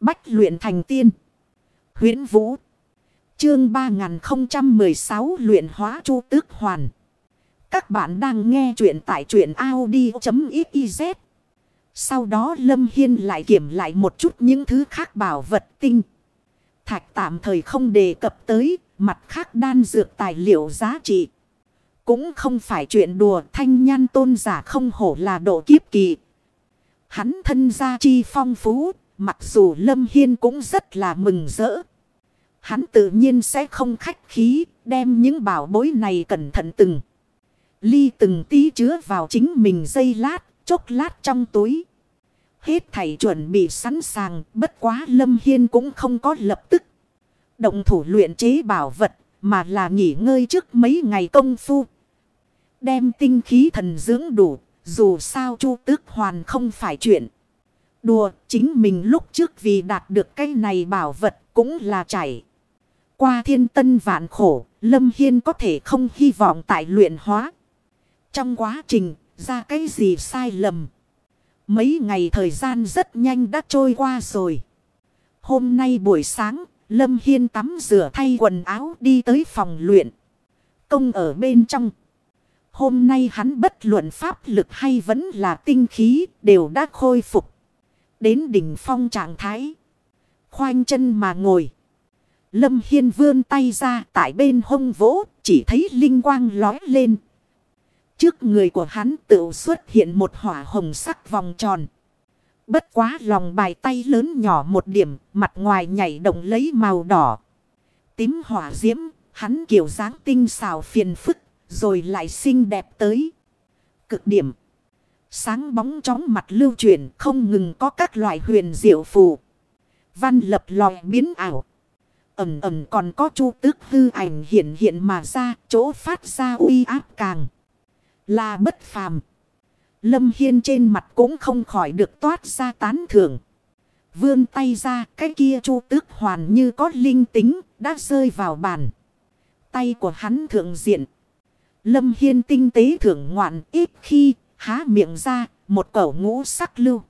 Bách luyện thành tiên. huyễn Vũ. Chương 3016 luyện hóa chu tước hoàn. Các bạn đang nghe truyện tại truyện Audi.xyz. Sau đó Lâm Hiên lại kiểm lại một chút những thứ khác bảo vật tinh. Thạch tạm thời không đề cập tới, mặt khác đan dược tài liệu giá trị. Cũng không phải chuyện đùa thanh nhan tôn giả không hổ là độ kiếp kỳ. Hắn thân gia chi phong phú, mặc dù Lâm Hiên cũng rất là mừng rỡ. Hắn tự nhiên sẽ không khách khí, đem những bảo bối này cẩn thận từng. Ly từng tí chứa vào chính mình dây lát, chốc lát trong túi. Hết thảy chuẩn bị sẵn sàng, bất quá Lâm Hiên cũng không có lập tức. Động thủ luyện chế bảo vật, mà là nghỉ ngơi trước mấy ngày công phu. Đem tinh khí thần dưỡng đủ, dù sao chu tước hoàn không phải chuyện. Đùa, chính mình lúc trước vì đạt được cái này bảo vật cũng là chảy. Qua thiên tân vạn khổ, Lâm Hiên có thể không hy vọng tại luyện hóa. Trong quá trình, ra cái gì sai lầm. Mấy ngày thời gian rất nhanh đã trôi qua rồi. Hôm nay buổi sáng, Lâm Hiên tắm rửa thay quần áo đi tới phòng luyện. Công ở bên trong. Hôm nay hắn bất luận pháp lực hay vẫn là tinh khí đều đã khôi phục. Đến đỉnh phong trạng thái. Khoanh chân mà ngồi. Lâm Hiên vươn tay ra tại bên hông vỗ chỉ thấy linh quang lói lên. Trước người của hắn tự xuất hiện một hỏa hồng sắc vòng tròn. Bất quá lòng bài tay lớn nhỏ một điểm, mặt ngoài nhảy động lấy màu đỏ. Tím hỏa diễm, hắn kiểu dáng tinh xào phiền phức, rồi lại xinh đẹp tới. Cực điểm. Sáng bóng chóng mặt lưu chuyển không ngừng có các loại huyền diệu phù. Văn lập lòi biến ảo. Ẩm ẩm còn có chu tước hư ảnh hiện hiện mà ra, chỗ phát ra uy áp càng. Là bất phàm. Lâm Hiên trên mặt cũng không khỏi được toát ra tán thưởng. Vươn tay ra, cái kia chu tước hoàn như có linh tính, đã rơi vào bàn. Tay của hắn thượng diện. Lâm Hiên tinh tế thưởng ngoạn ít khi há miệng ra, một cẩu ngũ sắc lưu.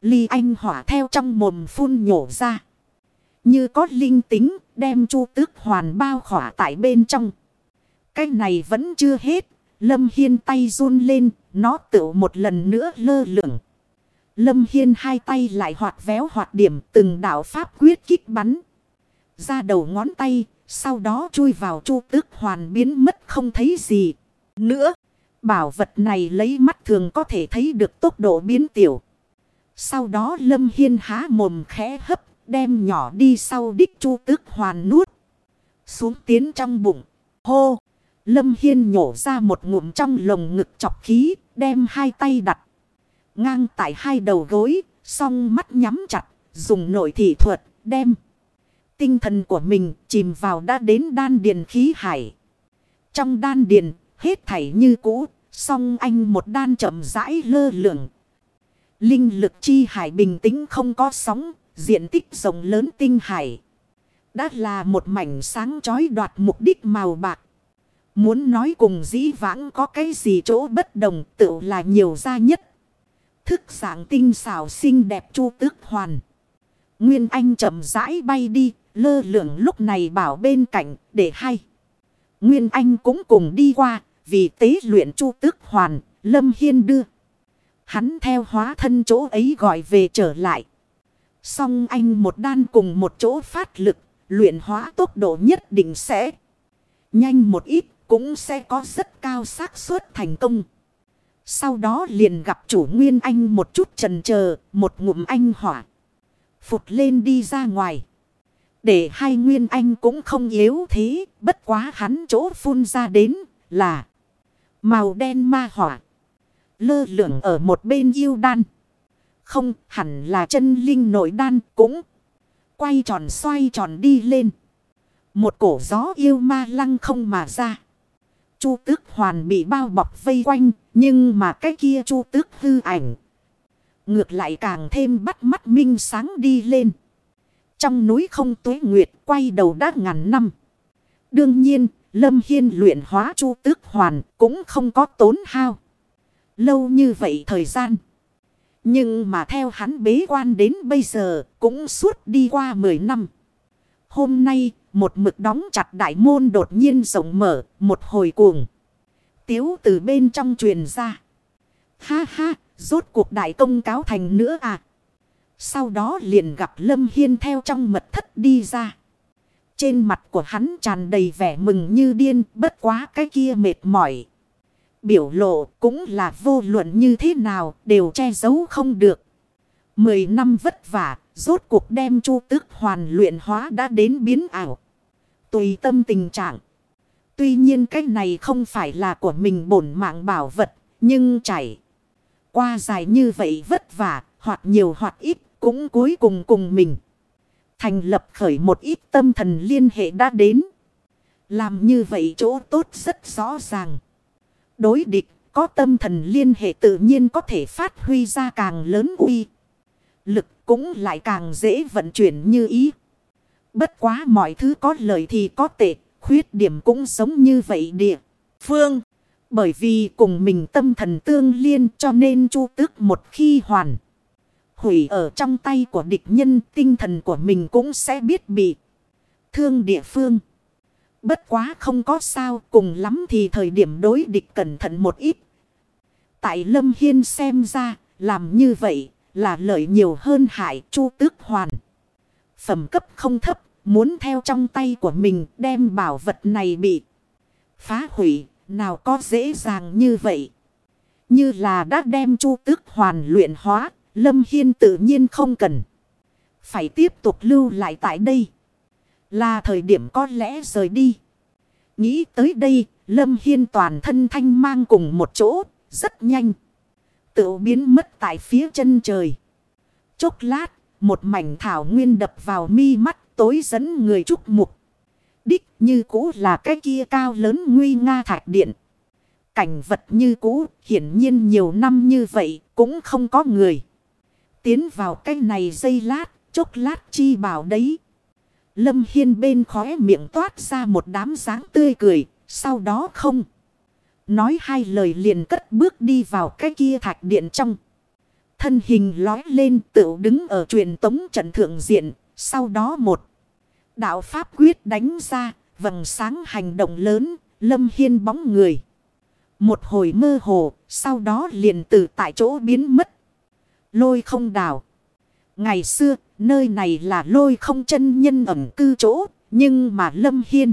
Ly anh hỏa theo trong mồm phun nhổ ra. Như có linh tính, đem chu tước hoàn bao khỏa tại bên trong. Cái này vẫn chưa hết. Lâm Hiên tay run lên. Nó tự một lần nữa lơ lửng. Lâm Hiên hai tay lại hoạt véo hoạt điểm từng đạo pháp quyết kích bắn. Ra đầu ngón tay. Sau đó chui vào chu tước hoàn biến mất không thấy gì. Nữa. Bảo vật này lấy mắt thường có thể thấy được tốc độ biến tiểu. Sau đó Lâm Hiên há mồm khẽ hấp đem nhỏ đi sau đích chu tước hoàn nuốt. Xuống tiến trong bụng. Hô! Lâm Hiên nhổ ra một ngụm trong lồng ngực chọc khí, đem hai tay đặt. Ngang tại hai đầu gối, song mắt nhắm chặt, dùng nội thị thuật, đem. Tinh thần của mình chìm vào đã đến đan điền khí hải. Trong đan điền, hết thảy như cũ, song anh một đan chậm rãi lơ lửng. Linh lực chi hải bình tĩnh không có sóng, Diện tích rộng lớn tinh hải. Đã là một mảnh sáng chói đoạt mục đích màu bạc. Muốn nói cùng dĩ vãng có cái gì chỗ bất đồng tự là nhiều ra nhất. Thức sáng tinh xảo xinh đẹp chu tước hoàn. Nguyên Anh chậm rãi bay đi, lơ lửng lúc này bảo bên cạnh để hay. Nguyên Anh cũng cùng đi qua, vì tế luyện chu tước hoàn, Lâm Hiên đưa. Hắn theo hóa thân chỗ ấy gọi về trở lại. Song anh một đan cùng một chỗ phát lực, luyện hóa tốc độ nhất định sẽ nhanh một ít, cũng sẽ có rất cao xác suất thành công. Sau đó liền gặp chủ nguyên anh một chút trần chờ một ngụm anh hỏa. Phụt lên đi ra ngoài. Để hai nguyên anh cũng không yếu thế, bất quá hắn chỗ phun ra đến là màu đen ma hỏa. Lơ lửng ở một bên yêu đan. Không hẳn là chân linh nội đan cũng quay tròn xoay tròn đi lên. Một cổ gió yêu ma lăng không mà ra. Chu tước hoàn bị bao bọc vây quanh. Nhưng mà cái kia chu tước hư ảnh. Ngược lại càng thêm bắt mắt minh sáng đi lên. Trong núi không tuế nguyệt quay đầu đã ngàn năm. Đương nhiên, Lâm Hiên luyện hóa chu tước hoàn cũng không có tốn hao. Lâu như vậy thời gian. Nhưng mà theo hắn bế quan đến bây giờ cũng suốt đi qua 10 năm. Hôm nay một mực đóng chặt đại môn đột nhiên rộng mở một hồi cuồng. Tiếu từ bên trong truyền ra. Ha ha, rốt cuộc đại công cáo thành nữa à. Sau đó liền gặp Lâm Hiên theo trong mật thất đi ra. Trên mặt của hắn tràn đầy vẻ mừng như điên, bất quá cái kia mệt mỏi. Biểu lộ cũng là vô luận như thế nào, đều che giấu không được. Mười năm vất vả, rốt cuộc đem chu tức hoàn luyện hóa đã đến biến ảo. Tùy tâm tình trạng. Tuy nhiên cái này không phải là của mình bổn mạng bảo vật, nhưng chảy. Qua dài như vậy vất vả, hoặc nhiều hoặc ít, cũng cuối cùng cùng mình. Thành lập khởi một ít tâm thần liên hệ đã đến. Làm như vậy chỗ tốt rất rõ ràng. Đối địch, có tâm thần liên hệ tự nhiên có thể phát huy ra càng lớn uy. Lực cũng lại càng dễ vận chuyển như ý. Bất quá mọi thứ có lợi thì có tệ, khuyết điểm cũng giống như vậy địa. Phương, bởi vì cùng mình tâm thần tương liên cho nên chu tước một khi hoàn. Hủy ở trong tay của địch nhân, tinh thần của mình cũng sẽ biết bị thương địa phương. Bất quá không có sao, cùng lắm thì thời điểm đối địch cẩn thận một ít. Tại Lâm Hiên xem ra, làm như vậy là lợi nhiều hơn hại chu tước hoàn. Phẩm cấp không thấp, muốn theo trong tay của mình đem bảo vật này bị phá hủy, nào có dễ dàng như vậy. Như là đã đem chu tước hoàn luyện hóa Lâm Hiên tự nhiên không cần. Phải tiếp tục lưu lại tại đây. Là thời điểm có lẽ rời đi. Nghĩ tới đây, Lâm Hiên toàn thân thanh mang cùng một chỗ, rất nhanh. Tự biến mất tại phía chân trời. Chốc lát, một mảnh thảo nguyên đập vào mi mắt tối dẫn người trúc mục. Đích như cũ là cái kia cao lớn nguy nga thạch điện. Cảnh vật như cũ, hiển nhiên nhiều năm như vậy, cũng không có người. Tiến vào cái này dây lát, chốc lát chi bảo đấy. Lâm Hiên bên khóe miệng toát ra một đám dáng tươi cười, sau đó không. Nói hai lời liền cất bước đi vào cái kia thạch điện trong. Thân hình lói lên tự đứng ở truyền tống trận thượng diện, sau đó một. Đạo Pháp quyết đánh ra, vầng sáng hành động lớn, Lâm Hiên bóng người. Một hồi mơ hồ, sau đó liền từ tại chỗ biến mất. Lôi không đảo. Ngày xưa, nơi này là lôi không chân nhân ẩm cư chỗ, nhưng mà Lâm Hiên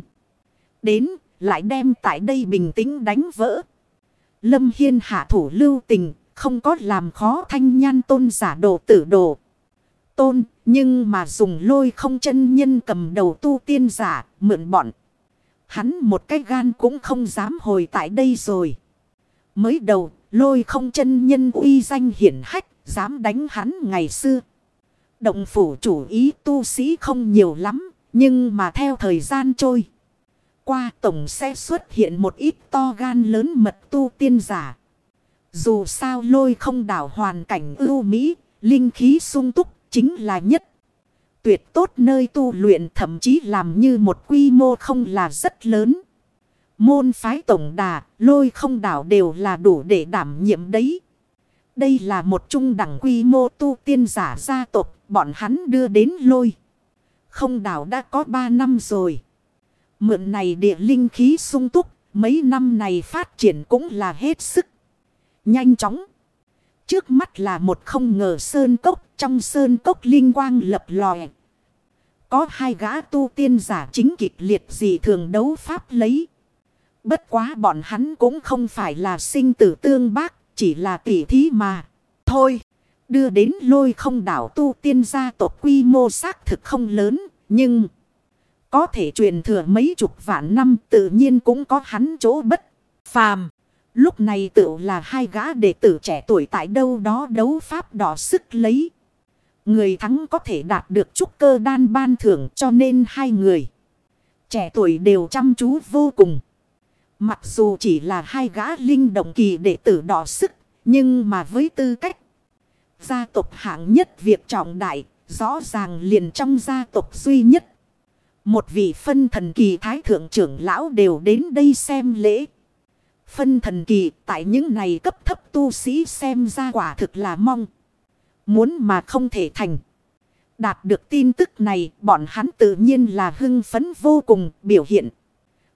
đến, lại đem tại đây bình tĩnh đánh vỡ. Lâm Hiên hạ thủ lưu tình, không có làm khó thanh nhan tôn giả đồ tử đồ. Tôn, nhưng mà dùng lôi không chân nhân cầm đầu tu tiên giả, mượn bọn. Hắn một cái gan cũng không dám hồi tại đây rồi. Mới đầu, lôi không chân nhân uy danh hiển hách, Dám đánh hắn ngày xưa. Động phủ chủ ý tu sĩ không nhiều lắm. Nhưng mà theo thời gian trôi. Qua tổng sẽ xuất hiện một ít to gan lớn mật tu tiên giả. Dù sao lôi không đảo hoàn cảnh ưu mỹ. Linh khí sung túc chính là nhất. Tuyệt tốt nơi tu luyện thậm chí làm như một quy mô không là rất lớn. Môn phái tổng đà, lôi không đảo đều là đủ để đảm nhiệm đấy. Đây là một trung đẳng quy mô tu tiên giả gia tộc bọn hắn đưa đến lôi. Không đảo đã có 3 năm rồi. Mượn này địa linh khí sung túc, mấy năm này phát triển cũng là hết sức. Nhanh chóng. Trước mắt là một không ngờ sơn cốc, trong sơn cốc linh quang lập lòe. Có hai gã tu tiên giả chính kịch liệt gì thường đấu pháp lấy. Bất quá bọn hắn cũng không phải là sinh tử tương bác, chỉ là tỉ thí mà. Thôi. Đưa đến lôi không đảo tu tiên gia tộc quy mô xác thực không lớn. Nhưng. Có thể truyền thừa mấy chục vạn năm tự nhiên cũng có hắn chỗ bất phàm. Lúc này tự là hai gã đệ tử trẻ tuổi tại đâu đó đấu pháp đỏ sức lấy. Người thắng có thể đạt được trúc cơ đan ban thưởng cho nên hai người. Trẻ tuổi đều chăm chú vô cùng. Mặc dù chỉ là hai gã linh động kỳ đệ tử đỏ sức, nhưng mà với tư cách gia tộc hạng nhất việc trọng đại, rõ ràng liền trong gia tộc duy nhất. Một vị phân thần kỳ thái thượng trưởng lão đều đến đây xem lễ. Phân thần kỳ tại những này cấp thấp tu sĩ xem ra quả thực là mong. Muốn mà không thể thành. Đạt được tin tức này bọn hắn tự nhiên là hưng phấn vô cùng biểu hiện.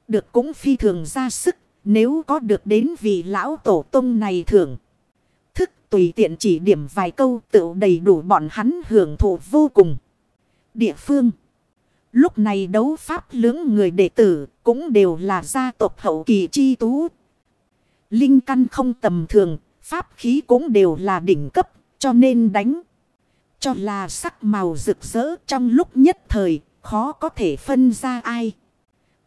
Được cũng phi thường ra sức nếu có được đến vị lão tổ tông này thường. Thức tùy tiện chỉ điểm vài câu tự đầy đủ bọn hắn hưởng thụ vô cùng. Địa phương. Lúc này đấu pháp lưỡng người đệ tử cũng đều là gia tộc hậu kỳ chi tú. Linh căn không tầm thường, pháp khí cũng đều là đỉnh cấp, cho nên đánh. Cho là sắc màu rực rỡ trong lúc nhất thời, khó có thể phân ra ai.